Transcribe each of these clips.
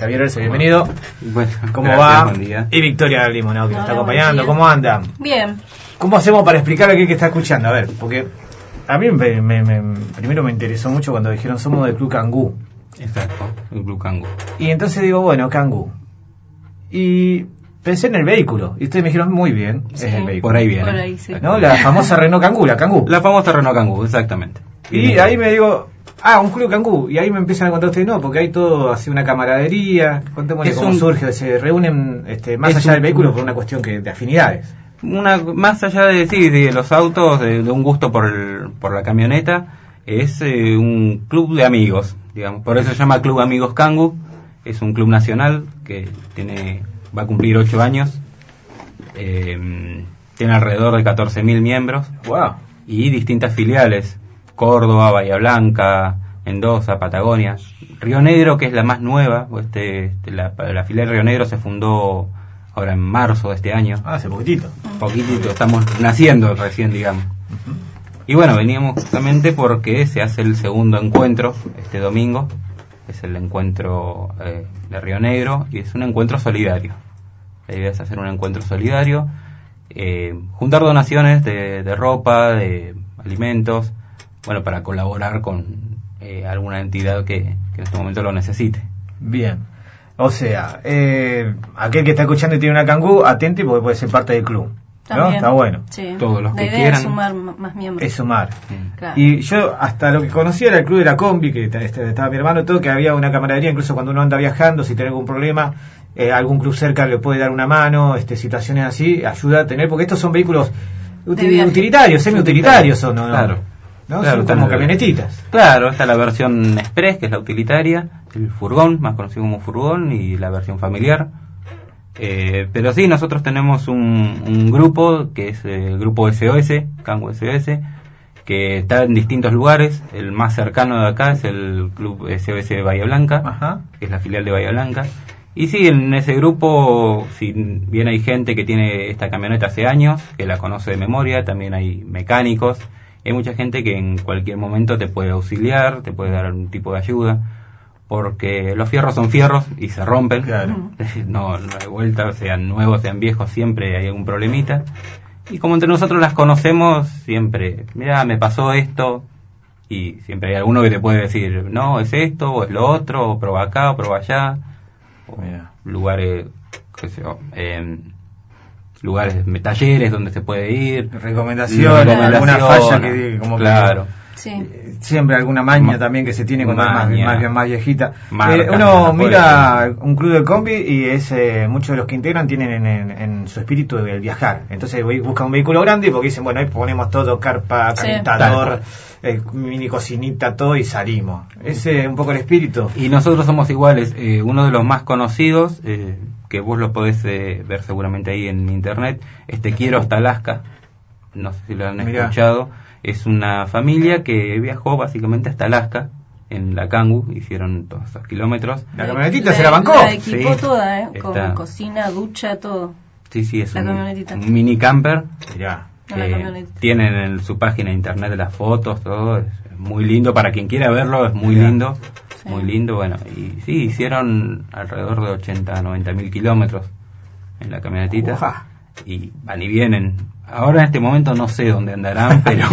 Javier Erce, bienvenido. Bueno, ¿Cómo gracias, va? buen día. Y Victoria Limonau, que nos está acompañando. ¿Cómo andan? Bien, ¿Cómo hacemos para explicar a aquel que está escuchando? A ver, porque a mí me- me- me- primero me interesó mucho cuando dijeron somos del Club Cangú. Exacto, el Club Cango. Y entonces digo, bueno, Cangú. Y pensé en el vehículo. Y ustedes me dijeron, muy bien, Sí. es el vehículo. Por ahí viene. por ahí sí. ¿No? La famosa Renault Kangoo, la Kangoo. La famosa Renault Kangoo, exactamente. Y ahí me digo, ah, un club Cangú. Y ahí me empiezan a contar ustedes, no, porque hay todo así una camaradería. Contémosle Es cómo un- surge, se reúnen este, más allá un- del vehículo por una cuestión que, de afinidades. Una, más allá de, sí, de los autos, de, de un gusto por, el, por la camioneta, es eh, un club de amigos, digamos. Por eso se llama Club Amigos Kangoo. Es un club nacional que tiene va a cumplir 8 años. Eh, tiene alrededor de 14.000 miembros. Wow. y distintas filiales, Córdoba, Bahía Blanca, Mendoza, Patagonia, Río Negro, que es la más nueva, este, este, la, la filial Río Negro se fundó ahora en marzo de este año, Ah, hace poquitito. poquitito, estamos naciendo recién, digamos. Y bueno, veníamos justamente porque se hace el segundo encuentro este domingo, es el encuentro eh, de Río Negro y es un encuentro solidario. La idea es hacer un encuentro solidario, eh, juntar donaciones de, de ropa, de alimentos, bueno, para colaborar con eh, alguna entidad que, que en este momento lo necesite. Bien. O sea, eh, aquel que está escuchando y tiene una Kangoo, atente porque puede ser parte del club. ¿No? Está bueno. Sí. Todos los La que idea quieran. es sumar más miembros. Es sumar. Claro. Y yo hasta lo que conocía era el club de la combi, que este, estaba mi hermano, todo, que había una camaradería, incluso cuando uno anda viajando, si tiene algún problema, eh, algún club cerca le puede dar una mano, este, situaciones así, ayuda a tener, porque estos son vehículos utilitarios, semi-utilitarios son, ¿no? Claro. ¿No? Claro, son como camionetitas. Claro, está la versión express, que es la utilitaria, el furgón, más conocido como furgón, y la versión familiar. Eh, pero sí, nosotros tenemos un, un grupo, que es el grupo SOS, Cango SOS, que está en distintos lugares. El más cercano de acá es el club SOS Bahía Blanca, Ajá. que es la filial de Bahía Blanca. Y sí, en ese grupo, si bien hay gente que tiene esta camioneta hace años, que la conoce de memoria, también hay mecánicos, hay mucha gente que en cualquier momento te puede auxiliar, te puede dar algún tipo de ayuda, porque los fierros son fierros y se rompen, Claro. no, no hay vuelta, sean nuevos, sean viejos, siempre hay algún problemita. Y como entre nosotros las conocemos, siempre, mira, me pasó esto, y siempre hay alguno que te puede decir, no, es esto, o es lo otro, o prueba acá, o prueba allá, o Mira. lugares, qué sé yo, em, lugares, talleres donde se puede ir, Recomendaciones, alguna falla que como que- claro. Sí. eh, siempre alguna maña Ma- también que se tiene cuando es más, más, bien- más viejita. Marca, Eh, no uno puede mira un club de combi y es eh, muchos de los que integran tienen en, en- en su espíritu el viajar. Entonces buscan un vehículo grande porque dicen, bueno, ahí ponemos todo, carpa, Sí. calentador, eh, mini cocinita, todo y salimos. Ese es un poco el espíritu. Y nosotros somos iguales. eh, uno de los más conocidos, eh, que vos lo podés eh, ver seguramente ahí en internet, es Te Quiero hasta Alaska. No sé si lo han Mirá. escuchado. Es una familia que viajó básicamente hasta Alaska en la Kangoo. Hicieron todos esos kilómetros. La camionetita se la bancó. La equipó Sí. toda, ¿eh? Con Está. cocina, ducha, todo. Sí, sí, es La un, camionetita. un mini camper. Mirá. La Eh, tienen en su página de internet las fotos, todo. Es muy lindo. Para quien quiera verlo, es muy Mirá. lindo. Sí. Muy lindo, bueno. Y sí, hicieron alrededor de 80, 90 mil kilómetros en la camionetita. Ufa. Y van y vienen. Ahora en este momento no sé dónde andarán, pero.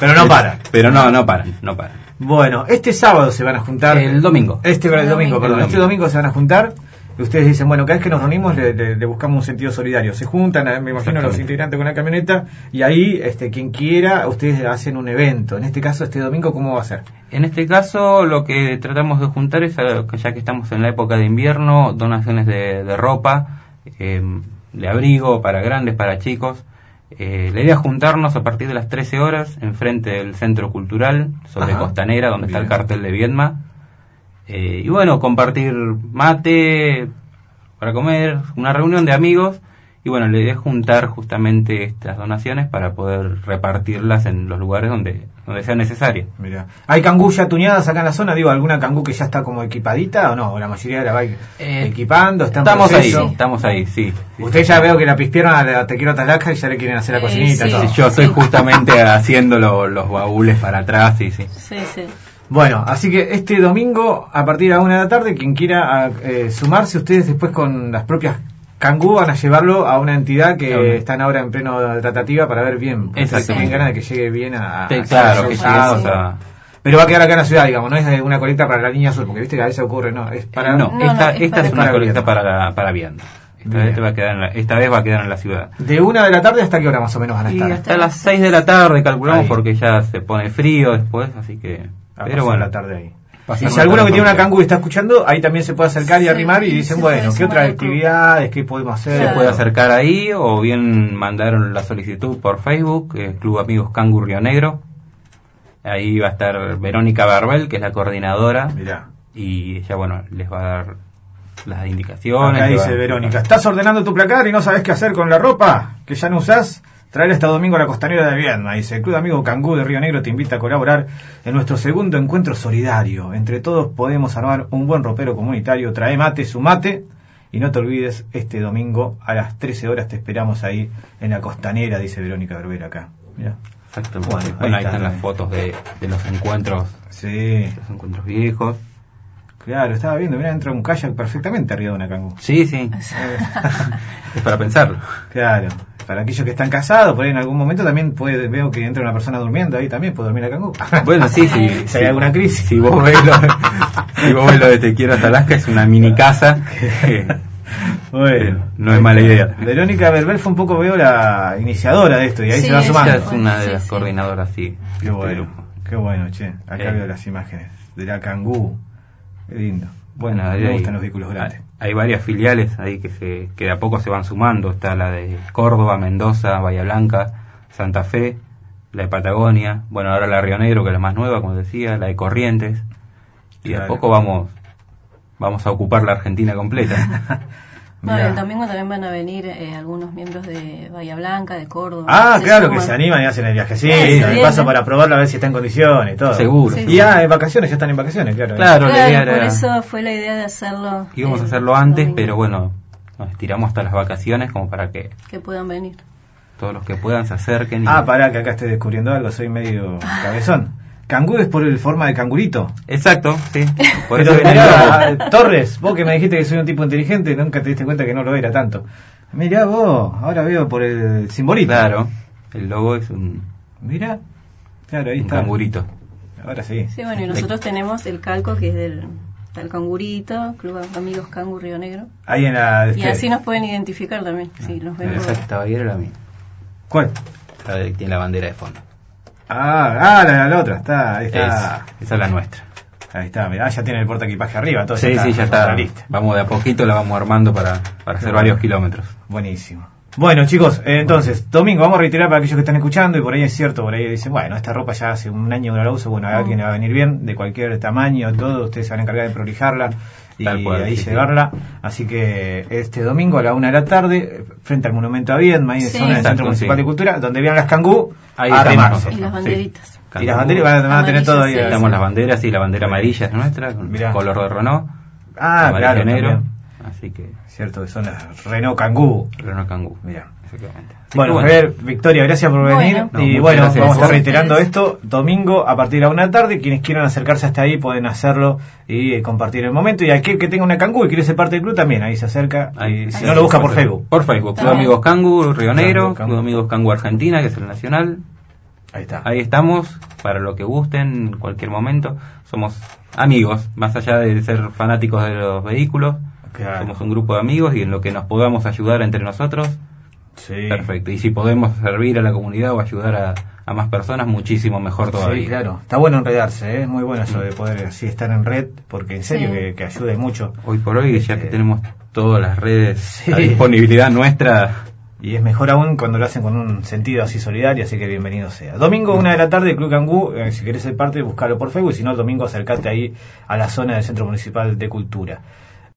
Pero no paran. Pero no, no paran, no paran. Bueno, este sábado se van a juntar. El domingo. Este el El domingo, domingo. perdón. El Este domingo. se van a juntar. Y ustedes dicen, bueno, cada vez que nos reunimos le, le- le buscamos un sentido solidario. Se juntan, me imagino, los integrantes con la camioneta y ahí, este, quien quiera, ustedes hacen un evento. En este caso, este domingo, ¿cómo va a ser? En este caso, lo que tratamos de juntar es, que ya que estamos en la época de invierno, donaciones de, de ropa, eh, de abrigo para grandes, para chicos. Eh, la idea es juntarnos a partir de las 13 horas enfrente del Centro Cultural, sobre Ajá. Costanera, donde está el cartel de Viedma. Eh, y bueno, compartir mate para comer, una reunión de amigos. Y bueno, la idea es juntar justamente estas donaciones para poder repartirlas en los lugares donde, donde sea necesario. Mira, ¿hay cangú ya tuneadas acá en la zona? Digo, ¿alguna cangú que ya está como equipadita o no? ¿O la mayoría la va Eh, equipando? ¿Está en Estamos ahí, estamos ahí, sí. sí. Usted ya veo que la pispieron a la Te quiero Talaca y ya le quieren hacer la Eh, cocinita. sí. todo. Sí, yo estoy justamente haciendo lo- los baúles para atrás, sí, sí. Sí, sí. Bueno, así que este domingo, a partir de la una de la tarde, quien quiera eh, sumarse, ustedes después con las propias Cangú van a llevarlo a una entidad que Claro. están ahora en pleno tratativa para ver bien. Tienen ganas de que llegue bien a. A- claro, que a... Pero va a quedar acá en la ciudad, digamos, no es una colecta para la línea azul, porque viste que a veces ocurre, no, es para. No, No, esta, no, es esta para- es una para colecta para, para Viedma. Esta vez, va a quedar en la, esta vez va a quedar en la ciudad. De una de la tarde hasta qué hora más o menos van a Y estar. hasta las 6 de la tarde calculamos Ahí. porque ya se pone frío después, así que... A pero bueno, la tarde ahí. Y si alguno que tiene una cangú y está escuchando, ahí también se puede acercar y Sí, arrimar y dicen, bueno, ¿qué otras actividades? ¿Qué podemos hacer? Se puede acercar ahí o bien mandaron la solicitud por Facebook, eh, Club Amigos Cangu Río Negro. Ahí va a estar Verónica Barbel, que es la coordinadora, Mirá. y ella, bueno, les va a dar las indicaciones. Acá dice va- Verónica, ¿estás ordenando tu placar y no sabes qué hacer con la ropa que ya no usás? Traer este domingo a la costanera de Viedma. Dice, el Club Amigo Cangú de Río Negro te invita a colaborar en nuestro segundo encuentro solidario. Entre todos podemos armar un buen ropero comunitario. Trae mate, su mate. Y no te olvides, este domingo a las 13 horas te esperamos ahí en la costanera, dice Verónica Berbera acá. Mira. Exactamente. Bueno, Bueno, ahí ahí, está. están las fotos de, de los encuentros, Sí, los encuentros viejos. Claro, estaba viendo, mira, entra un kayak perfectamente arriba de una cangú. Sí, sí. es para pensarlo. Claro, para aquellos que están casados, por ahí en algún momento también puede, veo que entra una persona durmiendo ahí también, puede dormir la cangú. Bueno, sí, sí. Si hay alguna crisis. Si vos ves lo, si vos ves lo de Te quiero hasta Alaska, es una mini casa. que Bueno, no es mala idea. Verónica Berbel fue un poco, veo, la iniciadora de esto y ahí Sí, se va sumando. Ella es una de Sí, las sí. coordinadoras, sí. Qué bueno, este grupo. qué bueno, che. Acá Eh. veo las imágenes de la cangú. Qué lindo. Bueno, me hay- gustan los vehículos grandes. Hay, hay varias filiales ahí que se que de a poco se van sumando. Está la de Córdoba, Mendoza, Bahía Blanca, Santa Fe, la de Patagonia. Bueno, ahora la Río Negro, que es la más nueva, como decía, la de Corrientes. Y de a poco vamos vamos a ocupar la Argentina completa. No, Mirá. el domingo también van a venir eh, algunos miembros de Bahía Blanca, de Córdoba. Ah, Se claro, que suman. se animan y hacen el viaje. Sí, Ah, de paso para probarlo a ver si está en condiciones y todo. Seguro. Sí. Y ya en vacaciones, ya están en vacaciones, claro. Claro, la idea Claro, por era- eso fue la idea de hacerlo. Íbamos a hacerlo antes, domingo, pero bueno, nos estiramos hasta las vacaciones como para que Que puedan venir. todos los que puedan se acerquen. y- Ah, pará, que acá estoy descubriendo algo, soy medio cabezón. Cangú es por el forma de cangurito. Exacto, sí. Por eso viene el. Torres, vos que me dijiste que soy un tipo inteligente, nunca te diste cuenta que no lo era tanto. Mirá vos, ahora veo por el simbolito. Claro, el logo es un, Mirá, claro, ahí un está. cangurito. Ahora sí. Sí, bueno, y nosotros tenemos el calco que es del, del cangurito, Club Amigos Cangu Río Negro. Ahí en la... Y ustedes. así nos pueden identificar también. Sí, los ven Esa estaba ahí era la mía. ¿Cuál? La tiene la bandera de fondo. Ah, ah la, la otra, está, ahí está. Esa, esa es la nuestra. Ahí está, mirá, ya tiene el porta equipaje arriba, todo Sí, sí, ya está. listo. Vamos de a poquito, la vamos armando para, para hacer varios kilómetros. Buenísimo. Bueno, chicos, eh, entonces, domingo, vamos a reiterar para aquellos que están escuchando y por ahí es cierto, por ahí dicen, bueno, esta ropa ya hace un año que no la uso, bueno, a alguien le va a venir bien, de cualquier tamaño, todo, ustedes se van a encargar de prolijarla y Tal cual, ahí sí, sí. llevarla. Así que este domingo a la una de la tarde, frente al Monumento a Viedma, ahí en Sí. zona del Exacto, Centro Municipal sí. de Cultura, donde vean las cangú, Ahí a estamos. Y las Sí. banderitas. Y las banderas van a, van a tener todo ahí. Tenemos las banderas, sí, la bandera amarilla es nuestra, con Mirá. color de Renault. Ah, claro, y negro. Así que, Cierto que son las Renault Kangoo. Renault Kangoo. Mira. Bueno, a ver, Victoria, gracias por Bueno. venir. Y bueno, gracias vamos a estar reiterando esto domingo a partir de la una de la tarde. Quienes quieran acercarse hasta ahí pueden hacerlo y eh, compartir el momento. Y aquel que tenga una Kangoo y quiere ser parte del club también, ahí se acerca. Ahí, y si sí, no, lo busca por. Facebook. Por Facebook, Club. Amigos Cangu, Río Negro, Cangu. Club Amigos Cangu Argentina, que es el nacional. Ahí está. Ahí estamos, para lo que gusten, en cualquier momento. Somos amigos, más allá de ser fanáticos de los vehículos. Claro. Somos un grupo de amigos y en lo que nos podamos ayudar entre nosotros, Sí. perfecto. Y si podemos servir a la comunidad o ayudar a, a más personas, muchísimo mejor todavía. Sí, claro. Está bueno enredarse, ¿eh? es muy bueno eso de poder así estar en red, porque en serio Sí. que, que ayude mucho. Hoy por hoy, ya que Eh, tenemos todas las redes Sí. a disponibilidad nuestra, Y es mejor aún cuando lo hacen con un sentido así solidario, así que bienvenido sea. Domingo, una de la tarde, Club Cangú, eh, si querés ser parte, buscalo por Facebook, y si no, el domingo acercate ahí a la zona del Centro Municipal de Cultura.